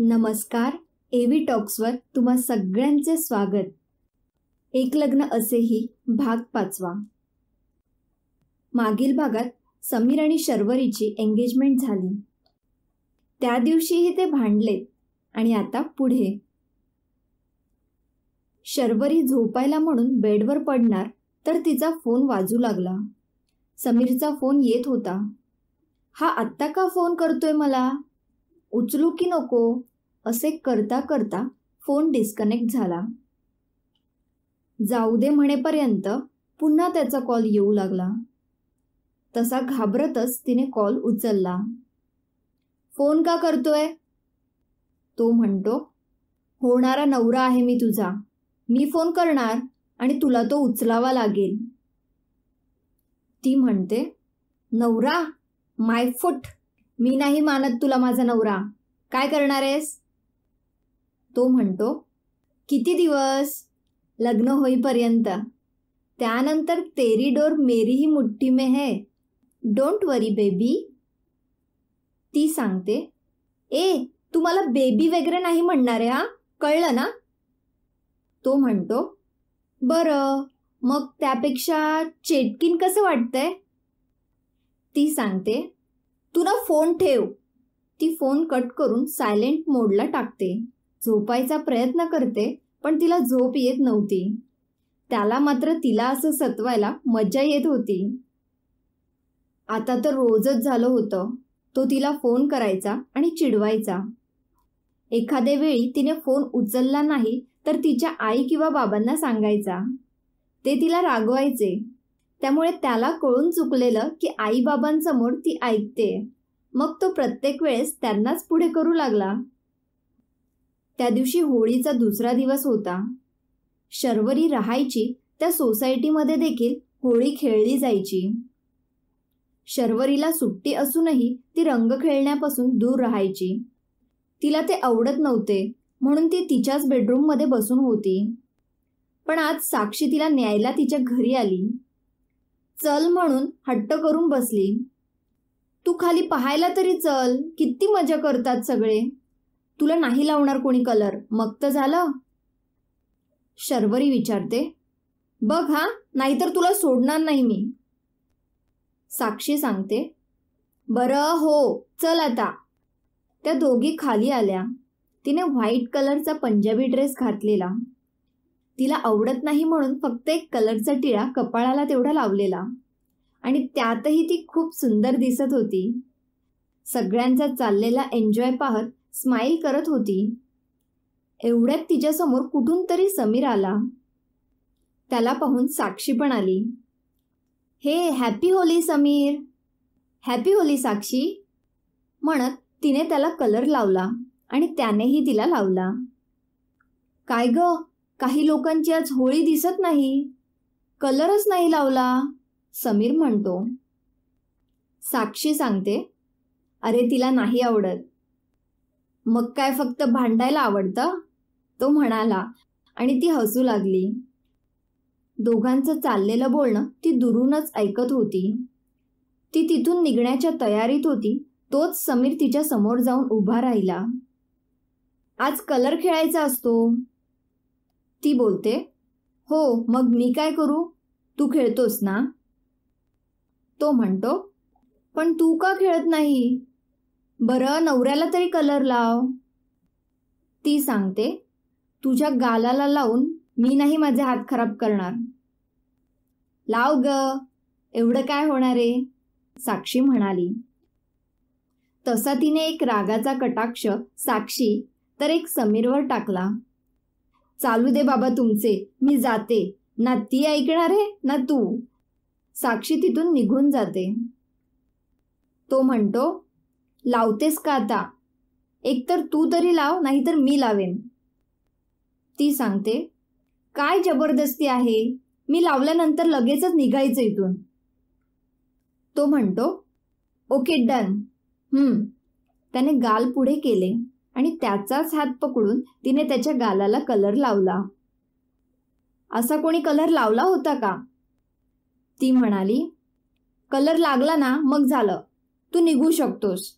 नमस्कार एव्ही टॉक्सवर तुम्हा सगळ्यांचे स्वागत. एक लग्न असेही भाग पाचवा. मागील भागात समीर आणि शर्वरीची एंगेजमेंट झाली. त्या दिवशीही ते भांडले आणि आता पुढे. शर्वरी झोपायला म्हणून बेडवर पडणार तर तिचा फोन वाजू लागला. समीरचा फोन येत होता. हा आत्ता का फोन करतोय मला? उचलू की नको असे करता करता फोन डिस्कनेक्ट झाला. जाऊ दे म्हणेपर्यंत पुन्हा त्याचा कॉल येऊ लागला. तसा घाबरतच तिने कॉल उचलला. फोन का करतोय? तो म्हणतो. होणारा नवरा आहे मी तुझा. मी फोन करणार आणि तुला तो उचलावा लागेल. ती म्हणते. नवरा? माय फुट मी नाही मानत तुला माझा नवरा. काय करणार आहेस? तो म्हणतो किती दिवस? लग्न होईपर्यंत. त्यानंतर तेरी डोर मेरी ही मुठ्ठी में है. डोंट वरी बेबी ती सांगते ए तू मला बेबी वगैरे नाही म्हणणार आहे हा? कळलं ना? तो म्हणतो बरं मग त्यापेक्षा चेटकीन कसं वाटतंय? ती सांगते तू ना फोन ठेव. ती फोन कट करून सायलेंट मोडला टाकते. झोपायचा प्रयत्न करते पण तिला झोप येत नव्हती. त्याला मात्र तिला असं सतवायला मजा येत होती. आता तर रोजच झालं होतं. तो तिला फोन करायचा आणि चिडवायचा. एखाद्या वेळी तिने फोन उचलला नाही तर तिच्या आई किंवा बाबांना सांगायचा. ते तिला रागवायचे. त्यामुळे त्याला कळून चुकलेलं की आई बाबांसमोर ती ऐकते. मग तो प्रत्येक वेळेस त्यांनाच पुढे करू लागला. त्या दिवशी होळीचा दुसरा दिवस होता. शर्वरी राहायची त्या सोसायटीमध्ये देखील होळी खेळली जायची. शर्वरीला सुट्टी असूनही ती रंग खेळण्यापासून दूर राहायची. तिला ते आवडत नव्हते म्हणून ती तिच्याच बेडरूममध्ये बसून होती. पण आज साक्षी तिला न्यायला तिच्या घरी आली. चल म्हणून हट्ट करून बसली. तू खाली पाहायला तरी चल. किती मजा करतात सगळे. तुला नाही लावणार कोणी कलर मग तर झालं. शर्वरी विचारते. बघ हा नाहीतर तुला सोडणार नाही मी. साक्षी सांगते. बरं हो चल आता. त्या दोघी खाली आल्या. तिने व्हाईट कलरचा पंजाबी ड्रेस घातलेला. तिला आवडत नाही म्हणून फक्त एक कलरचा टिळा कपाळाला तेवढा लावलेला. आणि त्यातही ती खूप सुंदर दिसत होती. सगळ्यांचा चाललेला एन्जॉय पाहत स्माईल करत होती. एवढ्यात तिच्यासमोर कुठून तरी समीर आला. त्याला पाहून साक्षी पण आली. हे हॅपी होली समीर! हॅपी होली साक्षी! म्हणत तिने त्याला कलर लावला आणि त्यानेही तिला लावला. काय ग? काही लोकांची आज होळी दिसत नाही. कलरच नाही लावला समीर म्हणतो. साक्षी सांगते अरे तिला नाही आवडत. मग काय फक्त भांडायला आवडतं? तो म्हणाला आणि ती हसू लागली. दोघांचं चाललेलं बोलणं ती दुरूनच ऐकत होती. ती तिथून निघण्याच्या तयारीत होती तोच समीर तिच्या समोर जाऊन उभा राहिला. आज कलर खेळायचा असतो. ती बोलते हो मग मी काय करू? तू खेळतोस ना? तो म्हणतो पण तू का खेळत नाही? बरं नवऱ्याला तरी कलर लाव. ती सांगते तुझ्या गालाला लावून मी नाही माझे हात खराब करणार. लाव ग एवढं काय होणार आहे? साक्षी म्हणाली. तसा तिने एक रागाचा कटाक्ष साक्षी तर एक समीरवर टाकला. चालू दे बाबा तुमचे मी जाते. ना ती ऐकणार आहे ना तू. साक्षी तिथून निघून जाते. तो म्हणतो लावतेस का आता? एकतर तू तरी लाव नाहीतर मी लावेन. ती सांगते काय जबरदस्ती आहे? मी लावल्यानंतर लगेचच निघायचं इथून. तो म्हणतो ओके डन. हम्म. त्याने गाल पुढे केले. आणि त्याचाच हात पकडून तिने त्याच्या गालाला कलर लावला. असा कोणी कलर लावला होता का? ती म्हणाली कलर लागला ना मग झालं. तू निघू शकतोस.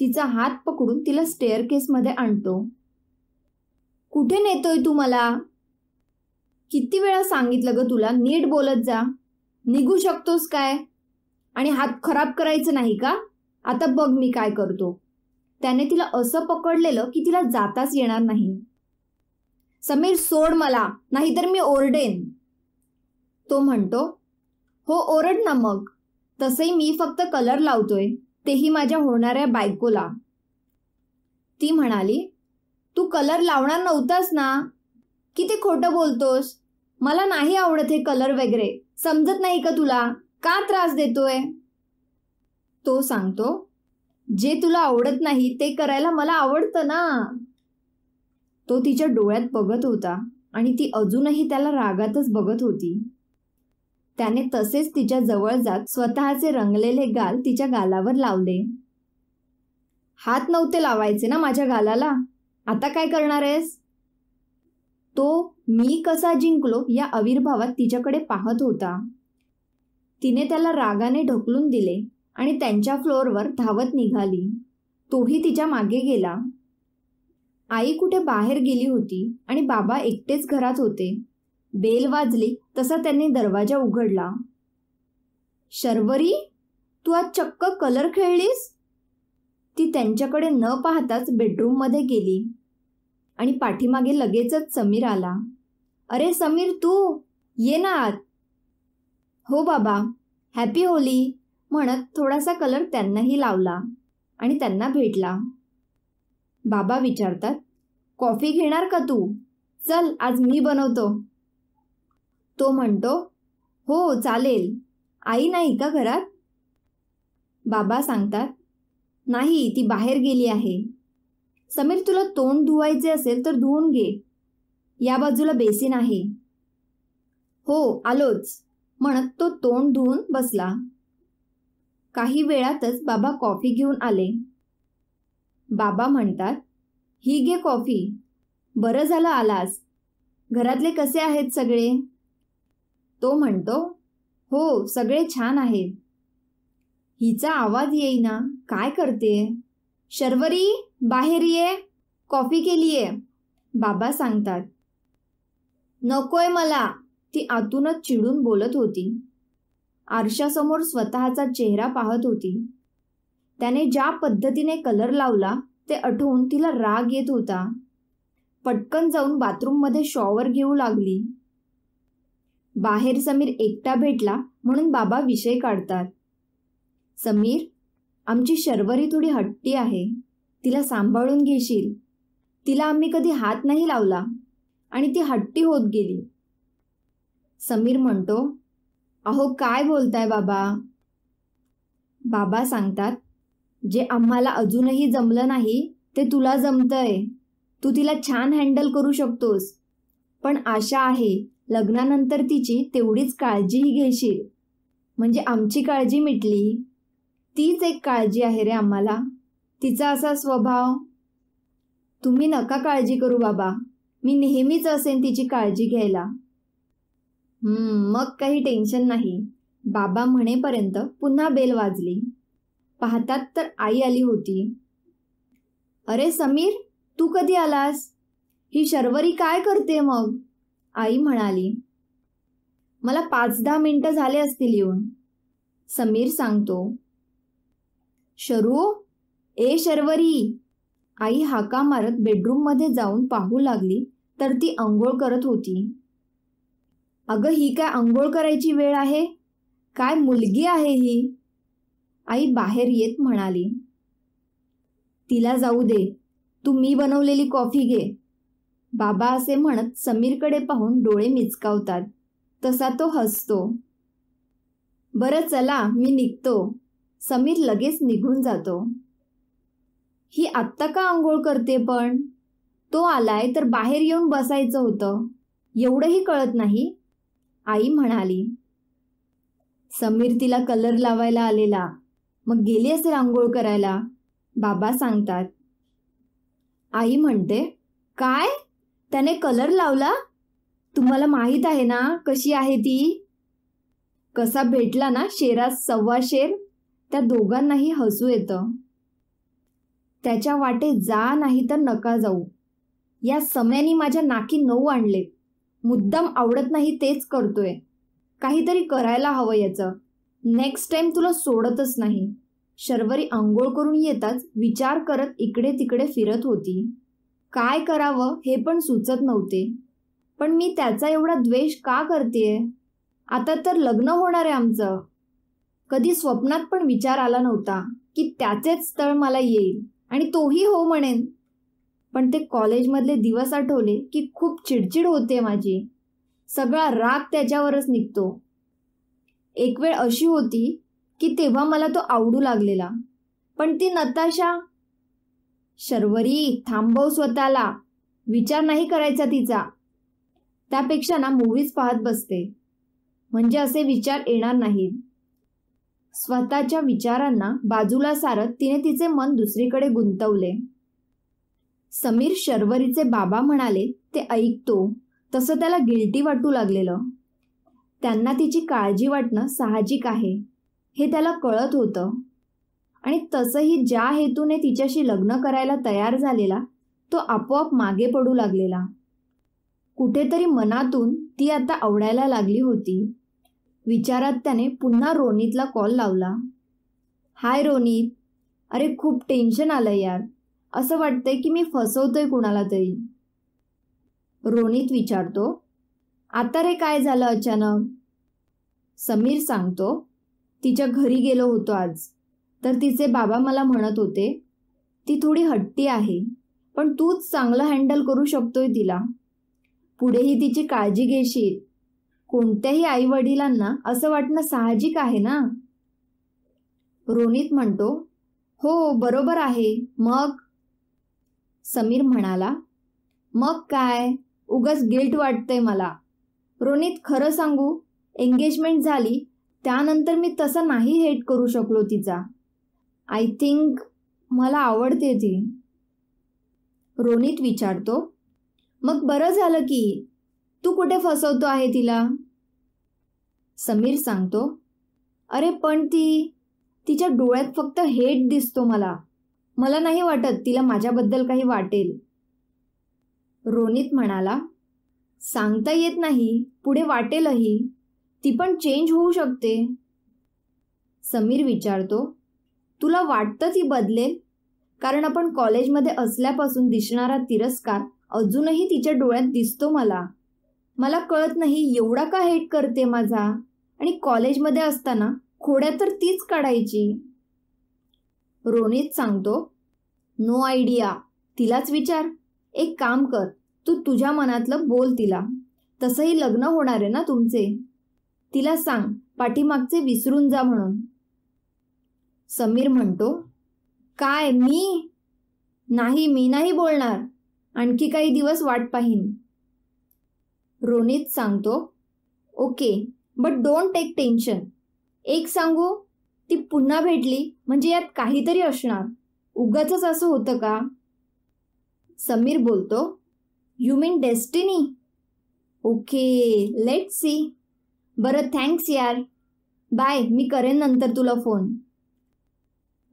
तिचा हात पकडून तिला स्टेअर केसमध्ये आणतो. कुठे नेतोय तू मला? किती वेळा सांगितलं ग तुला नीट बोलत जा. निघू शकतोस काय? आणि हात खराब करायचं नाही का? आता बघ मी काय करतो. त्याने तिला असं पकडलेलं की तिला जाताच येणार नाही. समीर सोड मला नाहीतर मी ओरडेन. तो म्हणतो हो ओरड ना मग. तसंही मी फक्त कलर लावतोय. तेही माझ्या होणाऱ्या बायकोला. ती म्हणाली तू कलर लावणार नव्हतास ना? किती खोटं बोलतोस. मला नाही आवडत हे कलर वगैरे. समजत नाही का तुला? का त्रास देतोय? तो सांगतो जे तुला आवडत नाही ते करायला मला आवडतं ना. तो तिच्या डोळ्यात बघत होता आणि ती अजूनही त्याला रागातच बघत होती. त्याने तसेच तिच्या जवळ जात स्वतःचे रंगलेले गाल तिच्या गालावर लावले. हात नव्हते लावायचे ना माझ्या गालाला? आता काय करणार आहेस? तो मी कसा जिंकलो या आविर्भावात तिच्याकडे पाहत होता. तिने त्याला रागाने ढकलून दिले. आणि त्यांच्या फ्लोअरवर धावत निघाली. तोही तिच्यामागे गेला. आई कुठे बाहेर गेली होती आणि बाबा एकटेच घरात होते. बेल वाजली तसा त्यांनी दरवाजा उघडला. शर्वरी तू आज चक्क कलर खेळलीस? ती त्यांच्याकडे न पाहताच बेडरूममध्ये गेली. आणि पाठीमागे लगेचच समीर आला. अरे समीर तू? ये ना आत. हो बाबा. हॅपी होली. म्हणत थोडासा कलर त्यांनाही लावला आणि त्यांना भेटला. बाबा विचारतात कॉफी घेणार का तू? चल आज मी बनवतो. तो म्हणतो हो चालेल. आई नाही का घरात? बाबा सांगतात नाही ती बाहेर गेली आहे. समीर तुला तोंड धुवायचे असेल तर धुवून घे. या बाजूला बेसिन आहे. हो आलोच. म्हणत तो तोंड धुवून बसला. काही वेळातच बाबा कॉफी घेऊन आले. बाबा म्हणतात ही घे कॉफी. बरं झालं आलास. घरातले कसे आहेत सगळे? तो म्हणतो हो सगळे छान आहेत. हिचा आवाज येईना. काय करते शर्वरी बाहेर ये. कॉफी केलीये. बाबा सांगतात नकोय मला. ती आतूनच चिडून बोलत होती. आरशासमोर स्वतःचा चेहरा पाहत होती. त्याने ज्या पद्धतीने कलर लावला ते आठवून तिला राग येत होता. पटकन जाऊन बाथरूममध्ये शॉवर घेऊ लागली. बाहेर समीर एकटा भेटला म्हणून बाबा विषय काढतात. समीर आमची शर्वरी थोडी हट्टी आहे. तिला सांभाळून घेशील. तिला आम्ही कधी हात नाही लावला आणि ती हट्टी होत गेली. समीर म्हणतो अहो काय बोलताय बाबा? बाबा सांगतात जे आम्हाला अजूनही जमलं नाही ते तुला जमतंय. तू तिला छान हँडल करू शकतोस. पण आशा आहे लग्नानंतर तिची तेवढीच काळजीही घेशील. म्हणजे आमची काळजी मिटली? तीच एक काळजी आहे रे आम्हाला. तिचा असा स्वभाव. तुम्ही नका काळजी करू बाबा. मी नेहमीच असेन तिची काळजी घ्यायला. मग काही टेन्शन नाही. बाबा म्हणेपर्यंत पुन्हा बेल वाजली. पाहतात तर आई आली होती. अरे समीर तू कधी आलास? ही शर्वरी काय करते मग? आई म्हणाली. मला पाच दहा मिनटं झाले असतील येऊन. समीर सांगतो. शरू ए शर्वरी. आई हाका मारत बेडरूममध्ये जाऊन पाहू लागली तर ती आंघोळ करत होती. अगं ही काय आंघोळ करायची वेळ आहे? काय मुलगी आहे ही? आई बाहेर येत म्हणाली. तिला जाऊ दे. तू मी बनवलेली कॉफी घे. बाबा असे म्हणत समीरकडे पाहून डोळे मिचकावतात. तसा तो हसतो. बरं चला मी निघतो. समीर लगेच निघून जातो. ही आत्ता का आंघोळ करते पण? तो आलाय तर बाहेर येऊन बसायचं होतं. एवढंही कळत नाही. आई म्हणाली समीर तिला कलर लावायला आलेला. मग गेली असेल आंघोळ करायला? बाबा सांगतात. आई म्हणते काय? त्याने कलर लावला? तुम्हाला माहीत आहे ना कशी आहे ती? कसा भेटला ना शेरात सव्वा शेर? त्या दोघांनाही हसू येतं. त्याच्या वाटे जा नाही तर नका जाऊ. या सम्यानी माझ्या नाकी नऊ आणले. मुद्दाम आवडत नाही तेच करतोय. काहीतरी करायला हवं याचं. नेक्स्ट टाइम तुला सोडतच नाही. शर्वरी आंघोळ करून येताच विचार करत इकडे तिकडे फिरत होती. काय करावं हे पण सुचत नव्हते. पण मी त्याचा एवढा द्वेष का करतेय? आता तर लग्न होणार आहे आमचं. कधी स्वप्नात पण विचार आला नव्हता की त्याचेच स्थळ मला येईल आणि तोही हो म्हणेन. पण ते कॉलेजमधले दिवस आठवले की खूप चिडचिड होते माझी. सगळा राग त्याच्यावरच निघतो. एक वेळ अशी होती की तेव्हा मला तो आवडू लागलेला. पण ती नताशा शर्वरी थांबव स्वतःला. विचार नाही करायचा तिचा. त्यापेक्षा ना मूवीज पाहत बसते. म्हणजे असे विचार येणार नाहीत. स्वतःच्या विचारांना बाजूला सारत तिने तिचे मन दुसरीकडे गुंतवले. समीर शर्वरीचे बाबा म्हणाले ते ऐकतो. तसं त्याला गिल्टी वाटू लागलेलं. त्यांना तिची काळजी वाटणं साहजिक आहे हे त्याला कळत होतं. आणि तसंही ज्या हेतूने तिच्याशी लग्न करायला तयार झालेला तो आपोआप मागे पडू लागलेला. कुठेतरी मनातून ती आता आवडायला लागली होती. विचारात त्याने पुन्हा रोनितला कॉल लावला. हाय रोनित. अरे खूप टेन्शन आलं यार. असं वाटतंय की मी फसवतोय कुणाला तरी. रोनित विचारतो आता रे काय झालं अचानक? समीर सांगतो तिच्या घरी गेलो होतो आज. तर तिचे बाबा मला म्हणत होते ती थोडी हट्टी आहे पण तूच चांगलं हँडल करू शकतोय तिला. पुढेही तिची काळजी घेशील. कोणत्याही आई वडिलांना असं वाटणं साहजिक आहे ना? रोनित म्हणतो हो बरोबर आहे. मग? समीर म्हणाला मग काय? उगच गिल्ट वाटतंय मला. रोनित खरं सांगू एंगेजमेंट झाली त्यानंतर मी तसं नाही हेट करू शकलो तिचा. आय थिंक मला आवडते ती. रोनित विचारतो मग बरं झालं की तू कुठे फसवतो आहे तिला? समीर सांगतो अरे पण ती तिच्या डोळ्यात फक्त हेट दिसतो मला. मला नाही वाटत तिला माझ्याबद्दल काही वाटेल. रोनित म्हणाला सांगता येत नाही पुढे वाटेलही. ती पण चेंज होऊ शकते. समीर विचारतो तुला वाटतं ती बदलेल? कारण आपण कॉलेजमध्ये असल्यापासून दिसणारा तिरस्कार अजूनही तिच्या डोळ्यात दिसतो मला. मला कळत नाही एवढा का हेट करते माझा? आणि कॉलेजमध्ये असताना खोड्या तर तीच काढायची. रोनित सांगतो नो आयडिया. तिलाच विचार. एक काम कर तू तुझ्या मनातलं बोल तिला. तसंही लग्न होणार आहे ना तुमचे? तिला सांग पाठीमागचे विसरून जा म्हणून. समीर म्हणतो काय मी? नाही मी नाही बोलणार. आणखी काही दिवस वाट पाहीन. रोनित सांगतो okay but don't take tension. एक सांगू ती पुन्हा भेटली म्हणजे यात काहीतरी असणार. उगाच असं होतं का? समीर बोलतो you mean destiny okay let see बरं थँक्स यार. बाय मी करेन नंतर तुला फोन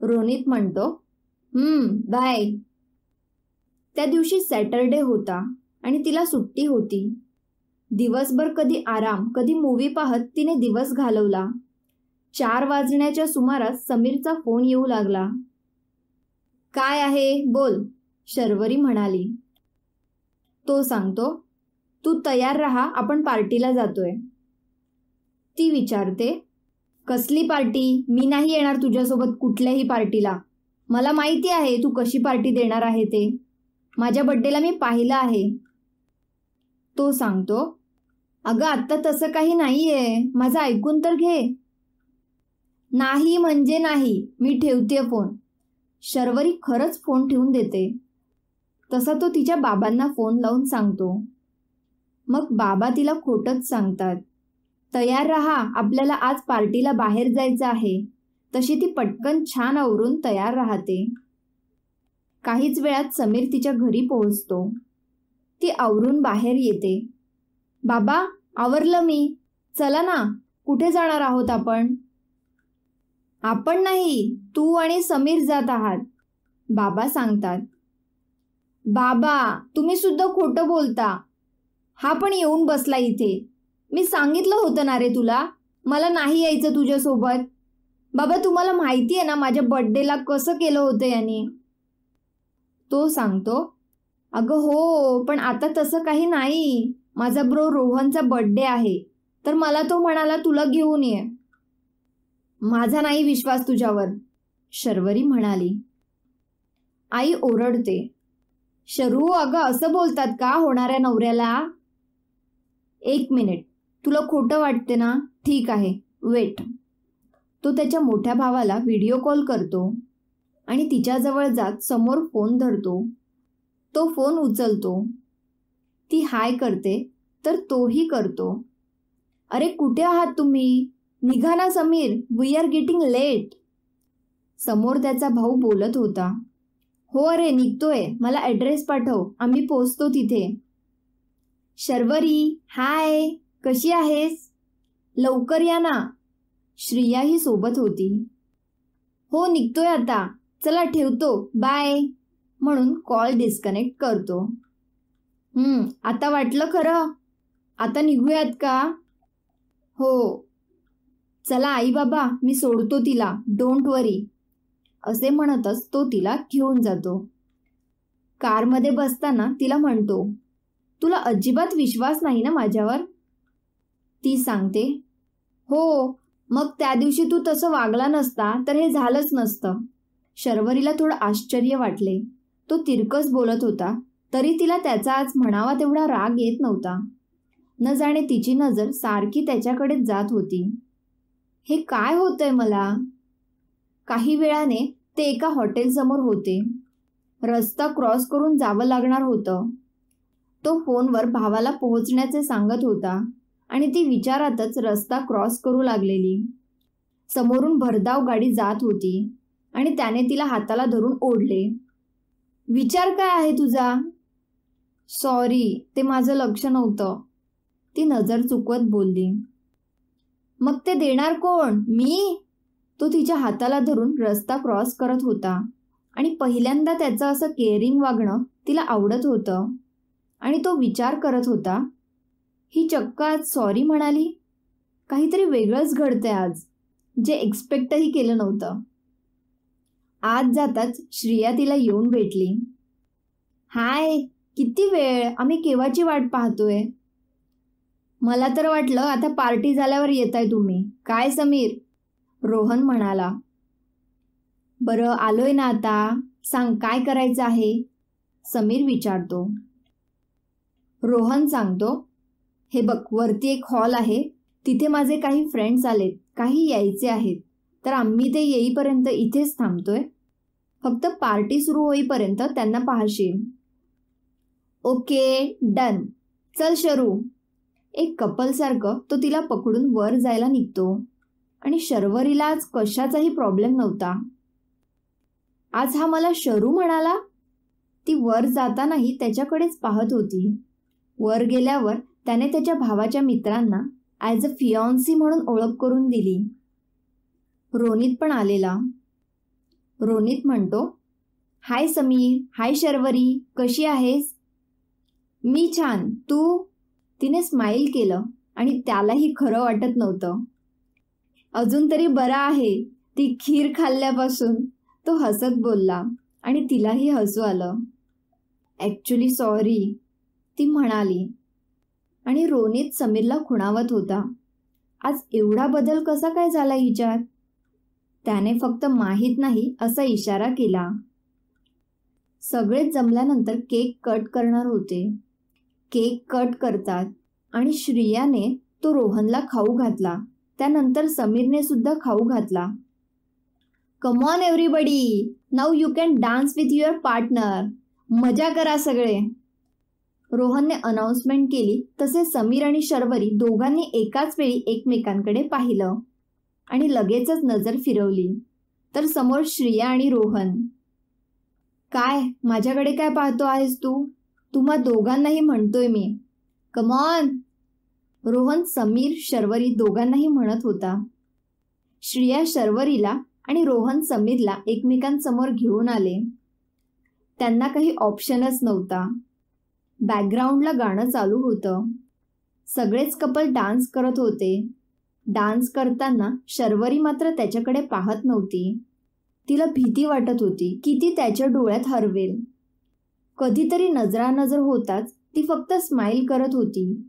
रोनित म्हणतो बाय त्या दिवशी सॅटरडे होता आणि तिला सुट्टी होती. दिवसभर कधी आराम कधी मूवी पाहत तिने दिवस घालवला. चार वाजण्याच्या सुमारास समीरचा फोन येऊ लागला. काय आहे? बोल शर्वरी म्हणाली. तो सांगतो तू तयार राहा आपण पार्टीला जातोय. ती विचारते कसली पार्टी? मी नाही येणार तुझ्यासोबत कुठल्याही पार्टीला. मला माहिती आहे तू कशी पार्टी देणार आहे ते. माझ्या बड्डेला मी पाहिलं आहे. तो सांगतो अगं आत्ता तसं काही नाहीये. माझं ऐकून तर घे. नाही म्हणजे नाही मी ठेवते फोन. शर्वरी खरंच फोन ठेवून देते. तसा तो तिच्या बाबांना फोन लावून सांगतो. मग बाबा तिला खोटच सांगतात. तयार राहा आपल्याला आज पार्टीला बाहेर जायचं आहे. तशी ती पटकन छान आवरून तयार राहते. काहीच वेळात समीर तिच्या घरी पोहोचतो. ती आवरून बाहेर येते. बाबा आवरलं मी. चला ना कुठे जाणार आहोत आपण? आपण नाही तू आणि समीर जात आहात. बाबा सांगतात. बाबा तुम्ही सुद्धा खोटं बोलता. हा पण येऊन बसला इथे. मी सांगितलं होतं ना रे तुला? मला नाही यायचं तुझ्यासोबत. बाबा तुम्हाला माहिती आहे ना माझ्या बड्डेला कसं केलं होतं याने? तो सांगतो. अगं हो पण आता तसं काही नाही. माझा ब्रो रोहनचा बड्डे आहे. तर मला तो म्हणाला तुला घेऊन ये. माझा नाही विश्वास तुझ्यावर शर्वरी म्हणाली. आई ओरडते. शरू अगं असं बोलतात का होणाऱ्या नवऱ्याला? एक मिनिट. तुला खोटं वाटते ना? ठीक आहे. वेट. तो त्याच्या मोठ्या भावाला व्हिडिओ कॉल करतो आणि तिच्याजवळ जात समोर फोन धरतो. तो फोन उचलतो. ती हाय करते तर तोही करतो. अरे कुठे आहात तुम्ही? निघा ना Sameer we are getting late समोर त्याचा भाऊ बोलत होता. हो अरे निघतोय. मला ॲड्रेस पाठव. आम्ही पोचतो तिथे. शर्वरी हाय कशी आहेस? लवकर या ना. श्रिया ही सोबत होती. हो निघतोय आता. चला ठेवतो. बाय म्हणून कॉल डिस्कनेक्ट करतो. आता वाटलं खरं? आता निघूयात का? हो. चला आई बाबा मी सोडतो तिला. डोंट वरी असे म्हणतच तो तिला घेऊन जातो. कारमध्ये बसताना तिला म्हणतो तुला अजिबात विश्वास नाही ना माझ्यावर? ती सांगते हो मग त्या दिवशी तू तसं वागला नसता तर हे झालंच नसतं. शर्वरीला थोडं आश्चर्य वाटले. तो तिरकस बोलत होता तरी तिला त्याचा आज म्हणावा तेवढा राग येत नव्हता. न जाणे तिची नजर सारखी त्याच्याकडेच जात होती. हे काय होतंय मला? काही वेळाने ते एका हॉटेलसमोर होते. रस्ता क्रॉस करून जावं लागणार होतं. तो फोनवर भावाला पोहोचण्याचे सांगत होता आणि ती विचारातच रस्ता क्रॉस करू लागलेली. समोरून भरधाव गाडी जात होती आणि त्याने तिला हाताला धरून ओढले. विचार काय आहे तुझा? सॉरी ते माझं लक्ष नव्हतं. ती नजर चुकवत बोलली. मग ते देणार कोण? मी? तो तिच्या हाताला धरून रस्ता क्रॉस करत होता. आणि पहिल्यांदा त्याचं असं केअरिंग वागणं तिला आवडत होतं. आणि तो विचार करत होता ही चक्क आज सॉरी म्हणाली? काहीतरी वेगळंच घडतंय आज जे एक्सपेक्टही केलं नव्हतं. आज जाताच श्रिया तिला येऊन भेटली. हाय किती वेळ? आम्ही केव्हाची वाट पाहतोय? मला तर वाटलं आता पार्टी झाल्यावर येत आहे तुम्ही. काय समीर? रोहन म्हणाला. बरं आलोय ना आता. सांग काय करायचं आहे? समीर विचारतो. रोहन सांगतो हे बघ वरती एक हॉल आहे. तिथे माझे काही फ्रेंड्स आलेत. काही यायचे आहेत. तर आम्ही ते येईपर्यंत इथेच थांबतोय. फक्त पार्टी सुरू होईपर्यंत त्यांना पाहशील. Okay done. चल शरू. एक कपलसारखं तो तिला पकडून वर जायला निघतो. आणि शर्वरीला आज कशाचाही प्रॉब्लेम नव्हता. आज हा मला शरू म्हणाला? ती वर जातानाही त्याच्याकडेच पाहत होती. वर गेल्यावर त्याने त्याच्या भावाच्या मित्रांना ॲज अ फियॉन्सी म्हणून ओळख करून दिली. रोनित पण आलेला. रोनित म्हणतो हाय समीर हाय शर्वरी कशी आहेस? मी छान. तू? तिने स्माईल केलं आणि त्यालाही खरं वाटत नव्हतं. अजून तरी बरा आहे ती खीर खाल्ल्यापासून तो हसत बोलला आणि तिलाही हसू आलं. ॲक्च्युली सॉरी ती म्हणाली. आणि रोनित समीरला खुणावत होता. आज एवढा बदल कसा काय झाला हिच्यात? त्याने फक्त माहीत नाही असा इशारा केला. सगळेच जमल्यानंतर केक कट करणार होते. केक कट करतात आणि श्रियाने तो रोहनला खाऊ घातला. त्यानंतर समीरने सुद्धा खाऊ घातला. Come on everybody now you can dance with your partner मजा करा सगळे. रोहनने अनाऊन्समेंट केली तसे समीर आणि शर्वरी दोघांनी एकाच वेळी एकमेकांकडे पाहिलं आणि लगेचच नजर फिरवली. तर समोर श्रिया आणि रोहन. काय? माझ्याकडे काय पाहतो आहेस तू? तुम्हा दोघांनाही म्हणतोय मी. कमॉन रोहन समीर शर्वरी दोघांनाही म्हणत होता. श्रिया शर्वरीला आणि रोहन समीरला एकमेकांसमोर घेऊन आले. त्यांना काही ऑप्शनच नव्हता. बॅकग्राऊंडला गाणं चालू होतं. सगळेच कपल डान्स करत होते. डान्स करताना शर्वरी मात्र त्याच्याकडे पाहत नव्हती. तिला भीती वाटत होती की ती त्याच्या डोळ्यात हरवेल. कधीतरी नजरानजर होताच ती फक्त स्माईल करत होती.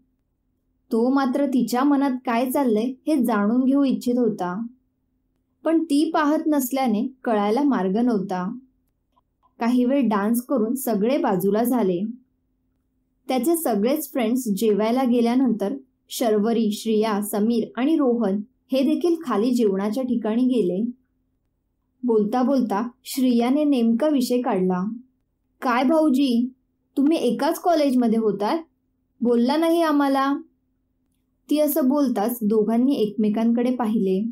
तो मात्र तिच्या मनात काय चाललंय हे जाणून घेऊ इच्छित होता. पण ती पाहत नसल्याने कळायला मार्ग नव्हता. काही वेळ डान्स करून सगळे बाजूला झाले. त्याचे सगळेच फ्रेंड्स जेवायला गेल्यानंतर शर्वरी श्रिया समीर आणि रोहन हे देखील खाली जेवणाच्या ठिकाणी गेले. बोलता बोलता श्रियाने नेमका विषय काढला. काय भाऊजी? तुम्ही एकाच कॉलेजमध्ये होतात? बोलला नाही आम्हाला. ती असं बोलताच दोघांनी एकमेकांकडे पाहिले.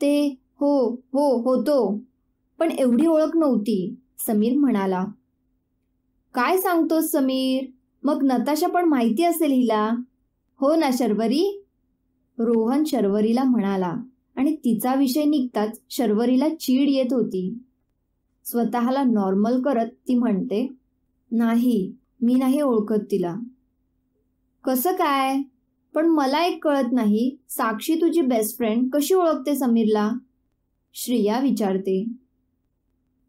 ते हो हो होतो. पण एवढी ओळख नव्हती समीर म्हणाला. काय सांगतोस समीर? मग नताशा पण माहिती असेल हिला. हो ना शर्वरी? रोहन शर्वरीला म्हणाला आणि तिचा विषय निघताच शर्वरीला चीड येत होती. स्वतःला नॉर्मल करत ती म्हणते नाही मी नाही ओळखत तिला. कसं काय? पण मला एक कळत नाही साक्षी तुझी बेस्ट फ्रेंड कशी ओळखते समीरला? श्रिया विचारते.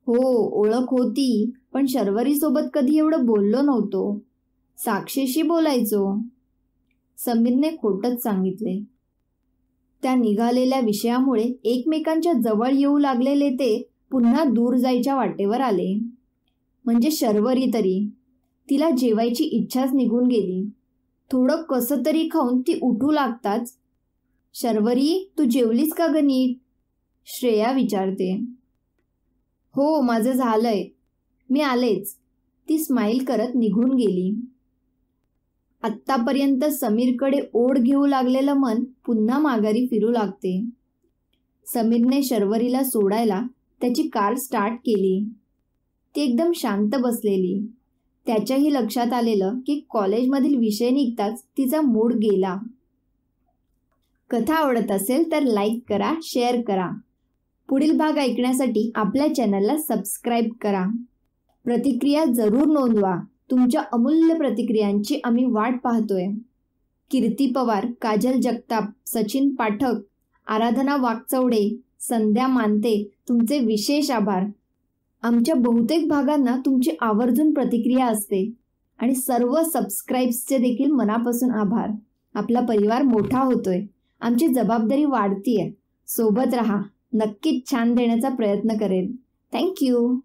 हो ओळख होती पण शर्वरीसोबत कधी एवढं बोललो नव्हतो. साक्षीशी बोलायचो. समीरने खोटच सांगितले. त्या निघालेल्या विषयामुळे एकमेकांच्या जवळ येऊ लागलेले ते पुन्हा दूर जायच्या वाटेवर आले. म्हणजे शर्वरी तरी. तिला जेवायची इच्छाच निघून गेली. थोडं कसं तरी खाऊन ती उठू लागताच. शर्वरी तू जेवलीस का ग नीट? श्रेया विचारते. हो माझं झालंय. मी आलेच. ती स्माईल करत निघून गेली. आत्तापर्यंत समीरकडे ओढ घेऊ लागलेलं मन पुन्हा माघारी फिरू लागते. समीरने शर्वरीला सोडायला त्याची कार स्टार्ट केली. ती एकदम शांत बसलेली. त्याच्याही लक्षात आलेलं की कॉलेजमधील विषय निघताच तिचा मूड गेला. कथा आवडत असेल तर लाईक करा शेअर करा. पुढील भाग ऐकण्यासाठी आपल्या चॅनलला सबस्क्राईब करा. प्रतिक्रिया जरूर नोंदवा. तुमच्या अमूल्य प्रतिक्रियांची आम्ही वाट पाहतोय. कीर्ती पवार काजल जगताप सचिन पाठक आराधना वाकचौडे संध्या मानते. तुमचे विशेष आभार. आमच्या बहुतेक भागांना तुमची आवर्जून प्रतिक्रिया असते. आणि सर्व सबस्क्राईब्सचे देखील मनापासून आभार. आपला परिवार मोठा होतोय. आमची जबाबदारी वाढतीये. सोबत राहा. नक्कीच छान देण्याचा प्रयत्न करेल. थँक्यू